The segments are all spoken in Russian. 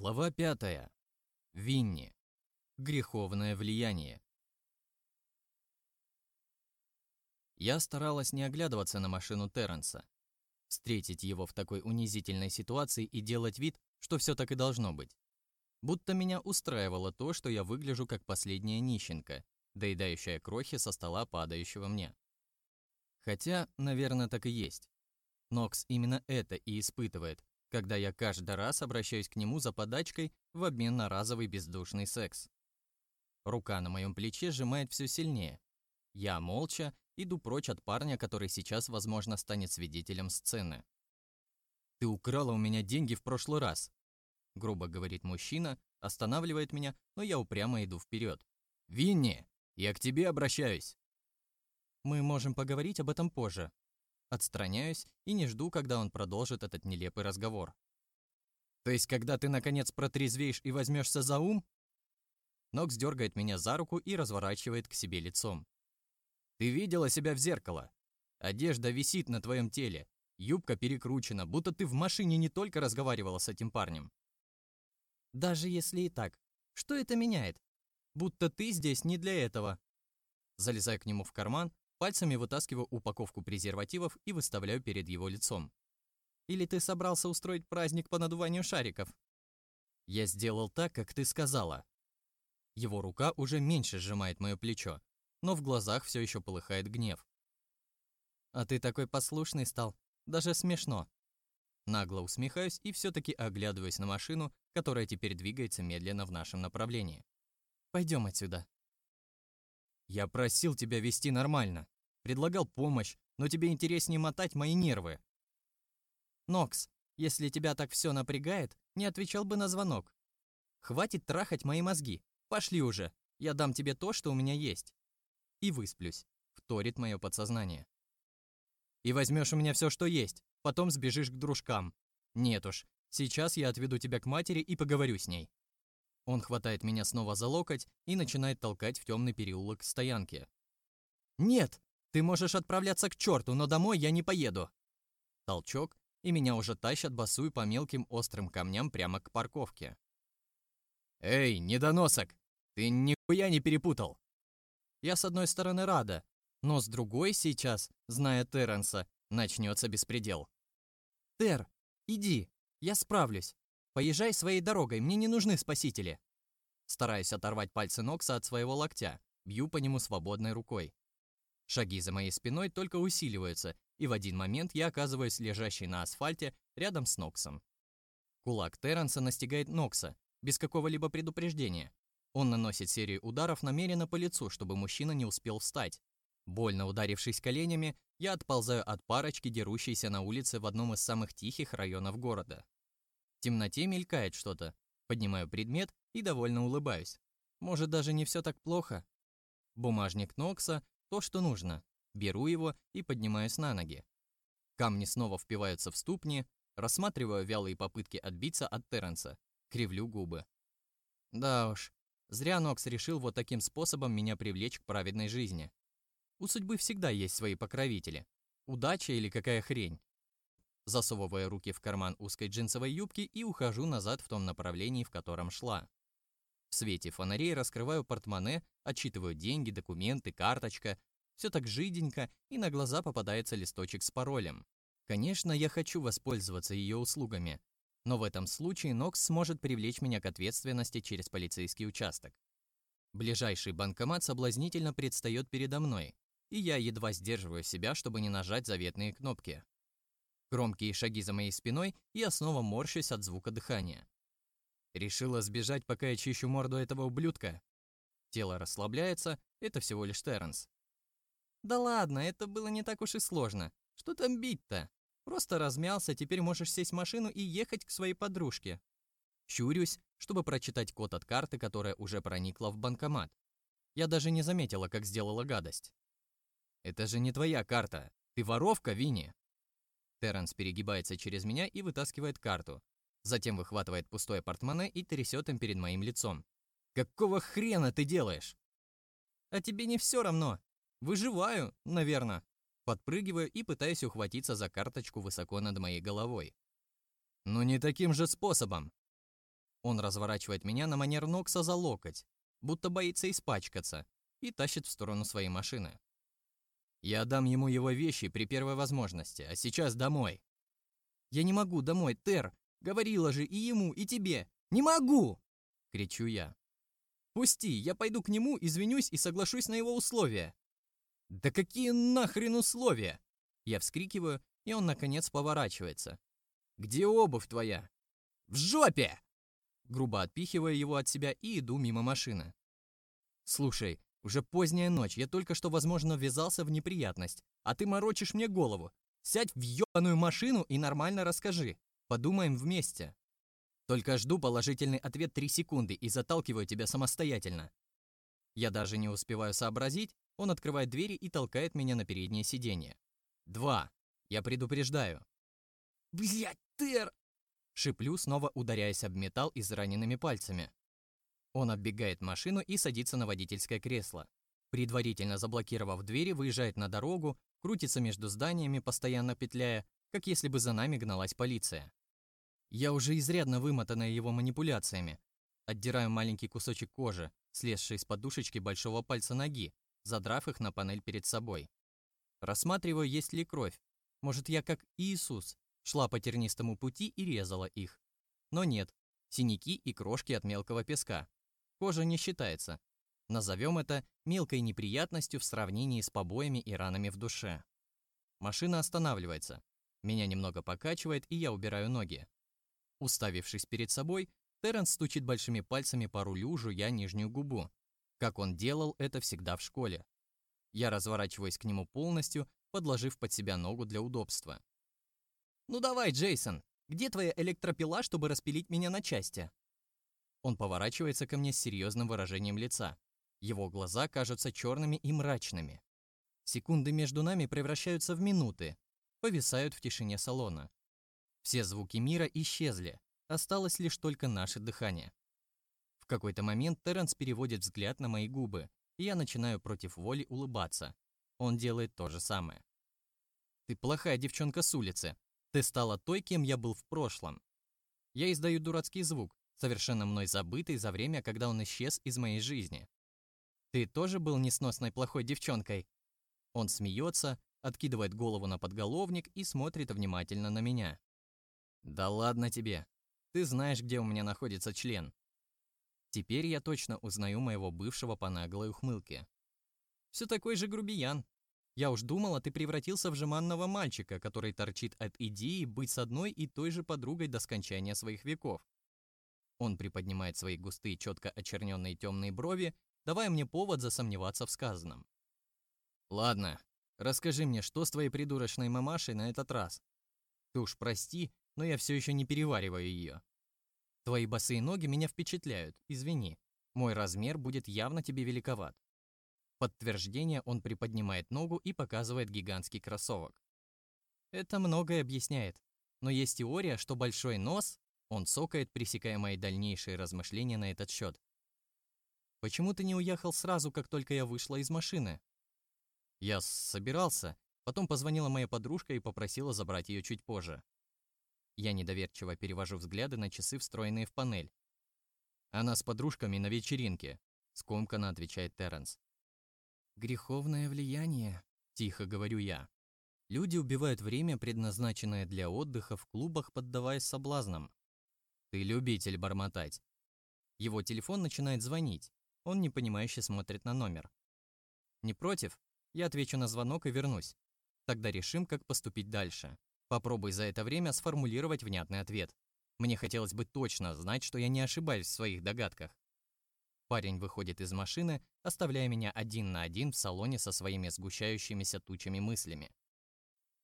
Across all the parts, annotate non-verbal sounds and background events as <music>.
Глава пятая. Винни. Греховное влияние. Я старалась не оглядываться на машину Терренса. Встретить его в такой унизительной ситуации и делать вид, что все так и должно быть. Будто меня устраивало то, что я выгляжу как последняя нищенка, доедающая крохи со стола, падающего мне. Хотя, наверное, так и есть. Нокс именно это и испытывает, когда я каждый раз обращаюсь к нему за подачкой в обмен на разовый бездушный секс. Рука на моем плече сжимает все сильнее. Я молча иду прочь от парня, который сейчас, возможно, станет свидетелем сцены. «Ты украла у меня деньги в прошлый раз», — грубо говорит мужчина, останавливает меня, но я упрямо иду вперед. «Винни, я к тебе обращаюсь». «Мы можем поговорить об этом позже», Отстраняюсь и не жду, когда он продолжит этот нелепый разговор. «То есть, когда ты, наконец, протрезвеешь и возьмешься за ум?» Нокс дергает меня за руку и разворачивает к себе лицом. «Ты видела себя в зеркало? Одежда висит на твоем теле, юбка перекручена, будто ты в машине не только разговаривала с этим парнем». «Даже если и так, что это меняет? Будто ты здесь не для этого». Залезаю к нему в карман Пальцами вытаскиваю упаковку презервативов и выставляю перед его лицом. Или ты собрался устроить праздник по надуванию шариков? Я сделал так, как ты сказала. Его рука уже меньше сжимает мое плечо, но в глазах все еще полыхает гнев. А ты такой послушный стал, даже смешно. Нагло усмехаюсь и все-таки оглядываюсь на машину, которая теперь двигается медленно в нашем направлении. Пойдем отсюда. Я просил тебя вести нормально. Предлагал помощь, но тебе интереснее мотать мои нервы. Нокс, если тебя так все напрягает, не отвечал бы на звонок. Хватит трахать мои мозги. Пошли уже. Я дам тебе то, что у меня есть. И высплюсь. Вторит мое подсознание. И возьмешь у меня все, что есть. Потом сбежишь к дружкам. Нет уж. Сейчас я отведу тебя к матери и поговорю с ней. Он хватает меня снова за локоть и начинает толкать в темный переулок стоянки. «Нет! Ты можешь отправляться к черту, но домой я не поеду!» Толчок, и меня уже тащат босую по мелким острым камням прямо к парковке. «Эй, недоносок! Ты нихуя не перепутал!» Я с одной стороны рада, но с другой сейчас, зная Терренса, начнется беспредел. «Тер, иди, я справлюсь. Поезжай своей дорогой, мне не нужны спасители. Стараюсь оторвать пальцы Нокса от своего локтя, бью по нему свободной рукой. Шаги за моей спиной только усиливаются, и в один момент я оказываюсь лежащей на асфальте рядом с Ноксом. Кулак Терренса настигает Нокса, без какого-либо предупреждения. Он наносит серию ударов намеренно по лицу, чтобы мужчина не успел встать. Больно ударившись коленями, я отползаю от парочки, дерущейся на улице в одном из самых тихих районов города. В темноте мелькает что-то. Поднимаю предмет и довольно улыбаюсь. Может, даже не все так плохо. Бумажник Нокса – то, что нужно. Беру его и поднимаюсь на ноги. Камни снова впиваются в ступни, рассматриваю вялые попытки отбиться от Терренса, кривлю губы. Да уж, зря Нокс решил вот таким способом меня привлечь к праведной жизни. У судьбы всегда есть свои покровители. Удача или какая хрень засовывая руки в карман узкой джинсовой юбки и ухожу назад в том направлении, в котором шла. В свете фонарей раскрываю портмоне, отчитываю деньги, документы, карточка. Все так жиденько, и на глаза попадается листочек с паролем. Конечно, я хочу воспользоваться ее услугами, но в этом случае Нокс сможет привлечь меня к ответственности через полицейский участок. Ближайший банкомат соблазнительно предстает передо мной, и я едва сдерживаю себя, чтобы не нажать заветные кнопки. Громкие шаги за моей спиной, и я снова морщусь от звука дыхания. Решила сбежать, пока я чищу морду этого ублюдка. Тело расслабляется, это всего лишь Терренс. Да ладно, это было не так уж и сложно. Что там бить-то? Просто размялся, теперь можешь сесть в машину и ехать к своей подружке. Щурюсь, чтобы прочитать код от карты, которая уже проникла в банкомат. Я даже не заметила, как сделала гадость. Это же не твоя карта. Ты воровка, Винни. Терренс перегибается через меня и вытаскивает карту. Затем выхватывает пустое портмоне и трясет им перед моим лицом. «Какого хрена ты делаешь?» «А тебе не все равно. Выживаю, наверное». Подпрыгиваю и пытаюсь ухватиться за карточку высоко над моей головой. «Ну не таким же способом!» Он разворачивает меня на манер Нокса за локоть, будто боится испачкаться, и тащит в сторону своей машины. Я дам ему его вещи при первой возможности, а сейчас домой. Я не могу домой, Тер. Говорила же и ему, и тебе. Не могу! Кричу я. Пусти, я пойду к нему, извинюсь и соглашусь на его условия. Да какие нахрен условия? Я вскрикиваю, и он наконец поворачивается. Где обувь твоя? В жопе! Грубо отпихиваю его от себя и иду мимо машины. Слушай, уже поздняя ночь, я только что, возможно, ввязался в неприятность, а ты морочишь мне голову. Сядь в ёбаную машину и нормально расскажи. Подумаем вместе. Только жду положительный ответ 3 секунды и заталкиваю тебя самостоятельно. Я даже не успеваю сообразить, он открывает двери и толкает меня на переднее сиденье. Два. Я предупреждаю. Блять, Тер! Шиплю, снова ударяясь об металл израненными пальцами. Он оббегает машину и садится на водительское кресло. Предварительно заблокировав двери, выезжает на дорогу, крутится между зданиями, постоянно петляя, как если бы за нами гналась полиция. Я уже изрядно вымотанная его манипуляциями. Отдираю маленький кусочек кожи, слезший с подушечки большого пальца ноги, задрав их на панель перед собой. Рассматриваю, есть ли кровь. Может, я, как Иисус, шла по тернистому пути и резала их. Но нет, синяки и крошки от мелкого песка. Кожа не считается. Назовем это мелкой неприятностью в сравнении с побоями и ранами в душе. Машина останавливается. Меня немного покачивает, и я убираю ноги. Уставившись перед собой, Терренс стучит большими пальцами по рулю, жуя нижнюю губу. Как он делал это всегда в школе. Я разворачиваюсь к нему полностью, подложив под себя ногу для удобства. «Ну давай, Джейсон, где твоя электропила, чтобы распилить меня на части?» Он поворачивается ко мне с серьезным выражением лица. Его глаза кажутся черными и мрачными. Секунды между нами превращаются в минуты, повисают в тишине салона. Все звуки мира исчезли, осталось лишь только наше дыхание. В какой-то момент Терренс переводит взгляд на мои губы, и я начинаю против воли улыбаться. Он делает то же самое. «Ты плохая девчонка с улицы. Ты стала той, кем я был в прошлом». Я издаю дурацкий звук, совершенно мной забытый за время, когда он исчез из моей жизни. Ты тоже был несносной плохой девчонкой? Он смеется, откидывает голову на подголовник и смотрит внимательно на меня. Да ладно тебе. Ты знаешь, где у меня находится член. Теперь я точно узнаю моего бывшего по наглой ухмылке. Все такой же грубиян. Я уж думала, ты превратился в жеманного мальчика, который торчит от идеи быть с одной и той же подругой до скончания своих веков. Он приподнимает свои густые, четко очерненные темные брови, давая мне повод засомневаться в сказанном. «Ладно, расскажи мне, что с твоей придурочной мамашей на этот раз? Ты уж прости, но я все еще не перевариваю ее. Твои босые ноги меня впечатляют, извини. Мой размер будет явно тебе великоват». Подтверждение он приподнимает ногу и показывает гигантский кроссовок. Это многое объясняет. Но есть теория, что большой нос он цокает, пресекая мои дальнейшие размышления на этот счет. «Почему ты не уехал сразу, как только я вышла из машины?» «Я собирался. Потом позвонила моя подружка и попросила забрать ее чуть позже». Я недоверчиво перевожу взгляды на часы, встроенные в панель. «Она с подружками на вечеринке», — скомканно отвечает Терренс. «Греховное влияние», — тихо говорю я. Люди убивают время, предназначенное для отдыха в клубах, поддаваясь соблазнам. Ты любитель бормотать. Его телефон начинает звонить. Он непонимающе смотрит на номер. Не против? Я отвечу на звонок и вернусь. Тогда решим, как поступить дальше. Попробуй за это время сформулировать внятный ответ. Мне хотелось бы точно знать, что я не ошибаюсь в своих догадках. Парень выходит из машины, оставляя меня один на один в салоне со своими сгущающимися тучами мыслями.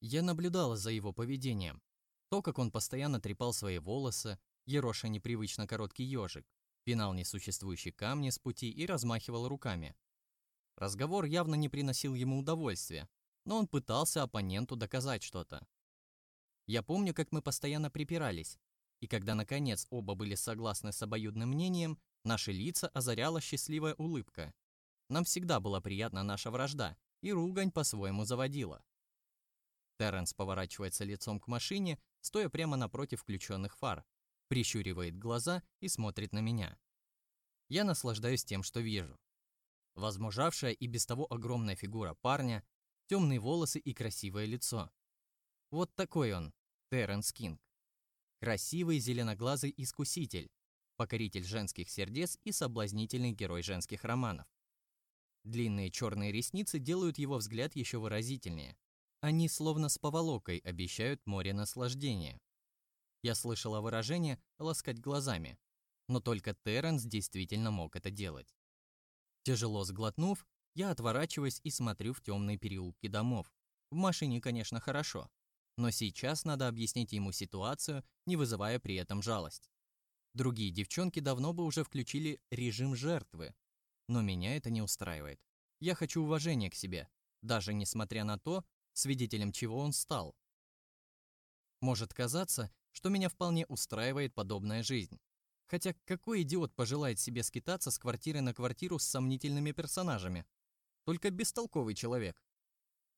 Я наблюдала за его поведением. То, как он постоянно трепал свои волосы, ероша непривычно короткий ежик, пинал несуществующие камни с пути и размахивал руками. Разговор явно не приносил ему удовольствия, но он пытался оппоненту доказать что-то. Я помню, как мы постоянно припирались, и когда, наконец, оба были согласны с обоюдным мнением, наши лица озаряла счастливая улыбка. Нам всегда была приятна наша вражда, и ругань по-своему заводила. Терренс поворачивается лицом к машине, стоя прямо напротив включенных фар, прищуривает глаза и смотрит на меня. Я наслаждаюсь тем, что вижу. Возмужавшая и без того огромная фигура парня, темные волосы и красивое лицо. Вот такой он, Терренс Кинг. Красивый зеленоглазый искуситель, покоритель женских сердец и соблазнительный герой женских романов. Длинные черные ресницы делают его взгляд еще выразительнее. Они словно с поволокой обещают море наслаждения. Я слышала выражение «ласкать глазами», но только Терренс действительно мог это делать. Тяжело сглотнув, я отворачиваюсь и смотрю в темные переулки домов. В машине, конечно, хорошо, но сейчас надо объяснить ему ситуацию, не вызывая при этом жалость. Другие девчонки давно бы уже включили режим жертвы, но меня это не устраивает. Я хочу уважения к себе, даже несмотря на то, свидетелем чего он стал. Может казаться, что меня вполне устраивает подобная жизнь. Хотя какой идиот пожелает себе скитаться с квартиры на квартиру с сомнительными персонажами? Только бестолковый человек.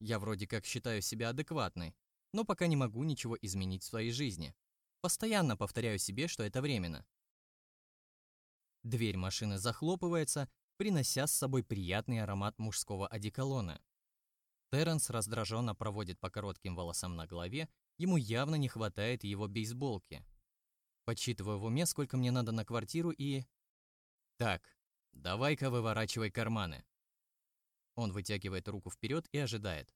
Я вроде как считаю себя адекватной, но пока не могу ничего изменить в своей жизни. Постоянно повторяю себе, что это временно. Дверь машины захлопывается, принося с собой приятный аромат мужского одеколона. Терренс раздраженно проводит по коротким волосам на голове, ему явно не хватает его бейсболки. Подсчитываю в уме, сколько мне надо на квартиру и... Так, давай-ка выворачивай карманы. Он вытягивает руку вперед и ожидает.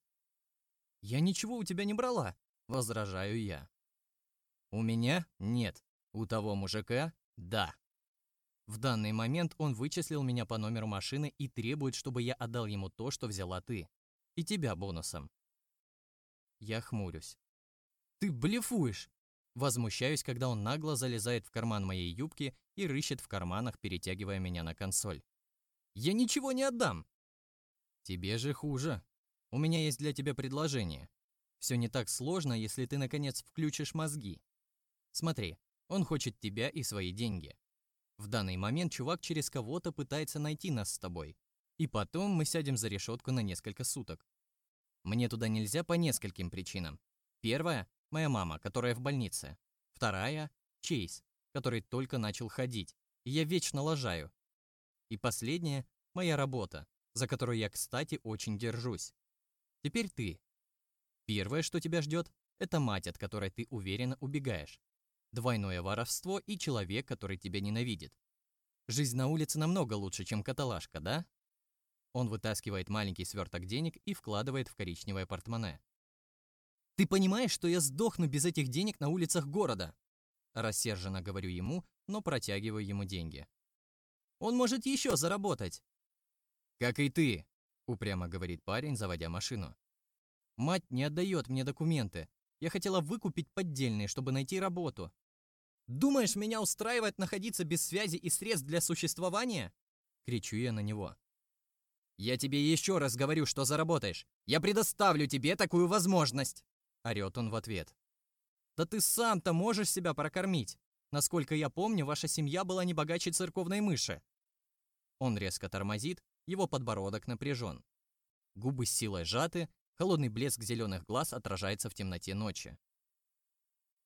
«Я ничего у тебя не брала», — возражаю я. «У меня нет, у того мужика — да». В данный момент он вычислил меня по номеру машины и требует, чтобы я отдал ему то, что взяла ты. И тебя бонусом. Я хмурюсь. «Ты блефуешь!» Возмущаюсь, когда он нагло залезает в карман моей юбки и рыщет в карманах, перетягивая меня на консоль. «Я ничего не отдам!» «Тебе же хуже», у меня есть для тебя предложение. Все не так сложно, если ты, наконец, включишь мозги. Смотри, он хочет тебя и свои деньги. В данный момент чувак через кого-то пытается найти нас с тобой. И потом мы сядем за решетку на несколько суток. Мне туда нельзя по нескольким причинам. Первая – моя мама, которая в больнице. Вторая – Чейз, который только начал ходить, и я вечно лажаю. И последняя – моя работа, за которую я, кстати, очень держусь. Теперь ты. Первое, что тебя ждет, это мать, от которой ты уверенно убегаешь. Двойное воровство и человек, который тебя ненавидит. Жизнь на улице намного лучше, чем каталажка, да? Он вытаскивает маленький сверток денег и вкладывает в коричневое портмоне. «Ты понимаешь, что я сдохну без этих денег на улицах города?» Рассерженно говорю ему, но протягиваю ему деньги. «Он может еще заработать!» «Как и ты!» упрямо говорит парень, заводя машину. Мать не отдает мне документы. Я хотела выкупить поддельные, чтобы найти работу. Думаешь, меня устраивает находиться без связи и средств для существования? кричу я на него. Я тебе еще раз говорю, что заработаешь. Я предоставлю тебе такую возможность, орёт он в ответ. Да ты сам-то можешь себя прокормить. Насколько я помню, ваша семья была не богаче церковной мыши. Он резко тормозит, его подбородок напряжен. Губы с силой сжаты, холодный блеск зеленых глаз отражается в темноте ночи.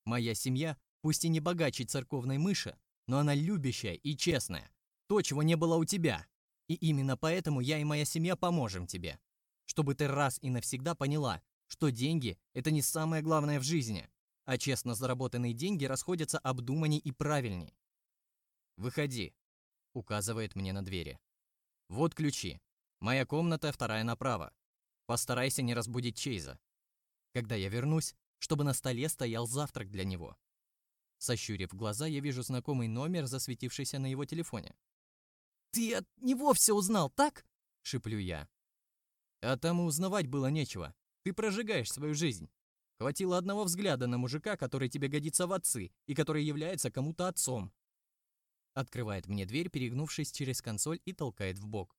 Моя семья, пусть и не богаче церковной мыши, но она любящая и честная. То, чего не было у тебя. И именно поэтому я и моя семья поможем тебе. Чтобы ты раз и навсегда поняла, что деньги – это не самое главное в жизни, а честно заработанные деньги расходятся обдуманней и правильней. «Выходи», – указывает мне на двери. Вот ключи. Моя комната, вторая направо. Постарайся не разбудить Чейза. Когда я вернусь, чтобы на столе стоял завтрак для него. Сощурив глаза, я вижу знакомый номер, засветившийся на его телефоне. «Ты от него все узнал, так?» — шиплю я. «А там и узнавать было нечего. Ты прожигаешь свою жизнь. Хватило одного взгляда на мужика, который тебе годится в отцы и который является кому-то отцом. Открывает мне дверь, перегнувшись через консоль и толкает в бок.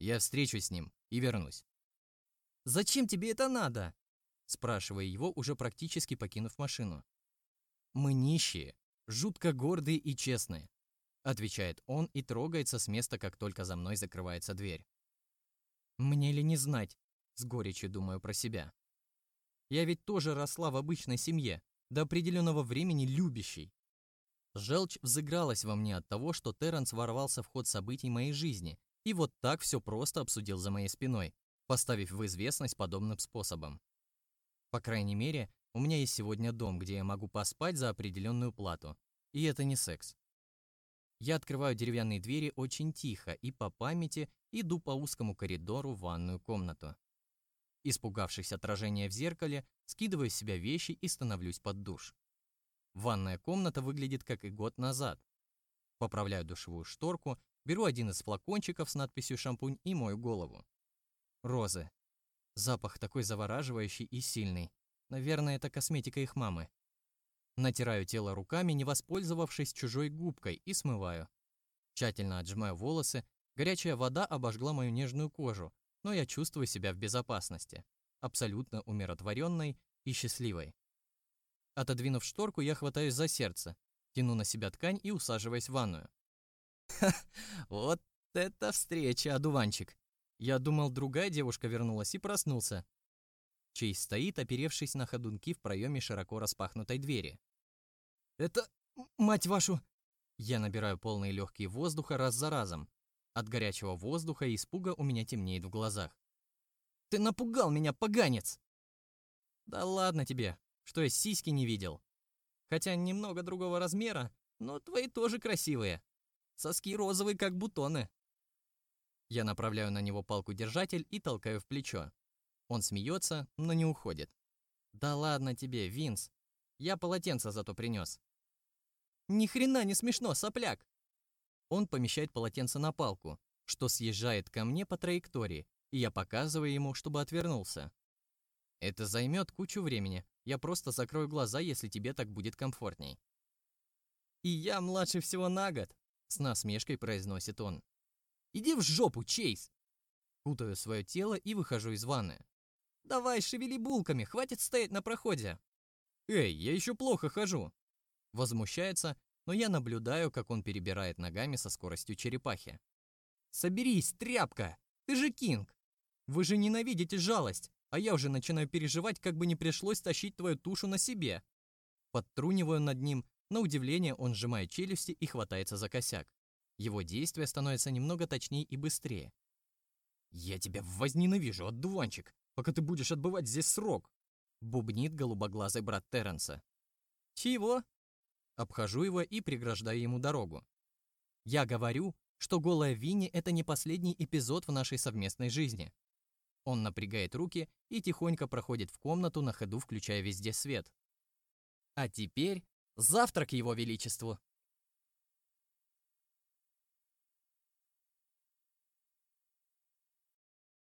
Я встречусь с ним и вернусь. «Зачем тебе это надо?» Спрашивая его, уже практически покинув машину. «Мы нищие, жутко гордые и честные», отвечает он и трогается с места, как только за мной закрывается дверь. «Мне ли не знать?» С горечью думаю про себя. Я ведь тоже росла в обычной семье, до определенного времени любящей. Желчь взыгралась во мне от того, что Терренс ворвался в ход событий моей жизни и вот так все просто обсудил за моей спиной, поставив в известность подобным способом. По крайней мере, у меня есть сегодня дом, где я могу поспать за определенную плату, и это не секс. Я открываю деревянные двери очень тихо и по памяти иду по узкому коридору в ванную комнату. Испугавшись отражения в зеркале, скидываю с себя вещи и становлюсь под душ. Ванная комната выглядит как и год назад. Поправляю душевую шторку, беру один из флакончиков с надписью «шампунь» и мою голову. Розы. Запах такой завораживающий и сильный. Наверное, это косметика их мамы. Натираю тело руками, не воспользовавшись чужой губкой, и смываю. Тщательно отжимаю волосы, горячая вода обожгла мою нежную кожу, но я чувствую себя в безопасности, абсолютно умиротворенной и счастливой. Отодвинув шторку, я хватаюсь за сердце, тяну на себя ткань и усаживаюсь в ванную. Ха, <laughs> вот это встреча, одуванчик. Я думал, другая девушка вернулась и проснулся. Чейз стоит, оперевшись на ходунки в проеме широко распахнутой двери. «Это... мать вашу!» Я набираю полные легкие воздуха раз за разом. От горячего воздуха и испуга у меня темнеет в глазах. «Ты напугал меня, поганец!» «Да ладно тебе, что я сиськи не видел. Хотя немного другого размера, но твои тоже красивые. Соски розовые, как бутоны». Я направляю на него палку-держатель и толкаю в плечо. Он смеется, но не уходит. «Да ладно тебе, Винс. Я полотенце зато принес. «Ни хрена не смешно, сопляк!» Он помещает полотенце на палку, что съезжает ко мне по траектории, и я показываю ему, чтобы отвернулся. Это займет кучу времени. Я просто закрою глаза, если тебе так будет комфортней. И я младше всего на год, с насмешкой произносит он. Иди в жопу, Чейз. Кутаю свое тело и выхожу из ванны. Давай, шевели булками, хватит стоять на проходе. Эй, я еще плохо хожу. Возмущается, но я наблюдаю, как он перебирает ногами со скоростью черепахи. Соберись, тряпка! Ты же Кинг! Вы же ненавидите жалость, а я уже начинаю переживать, как бы не пришлось тащить твою тушу на себе. Подтруниваю над ним, на удивление он сжимает челюсти и хватается за косяк. Его действия становятся немного точнее и быстрее. «Я тебя возненавижу, отдуванчик, пока ты будешь отбывать здесь срок!» Бубнит голубоглазый брат Терренса. «Чего?» Обхожу его и преграждаю ему дорогу. «Я говорю, что голая Винни — это не последний эпизод в нашей совместной жизни. Он напрягает руки и тихонько проходит в комнату, на ходу включая везде свет. А теперь завтрак его величеству.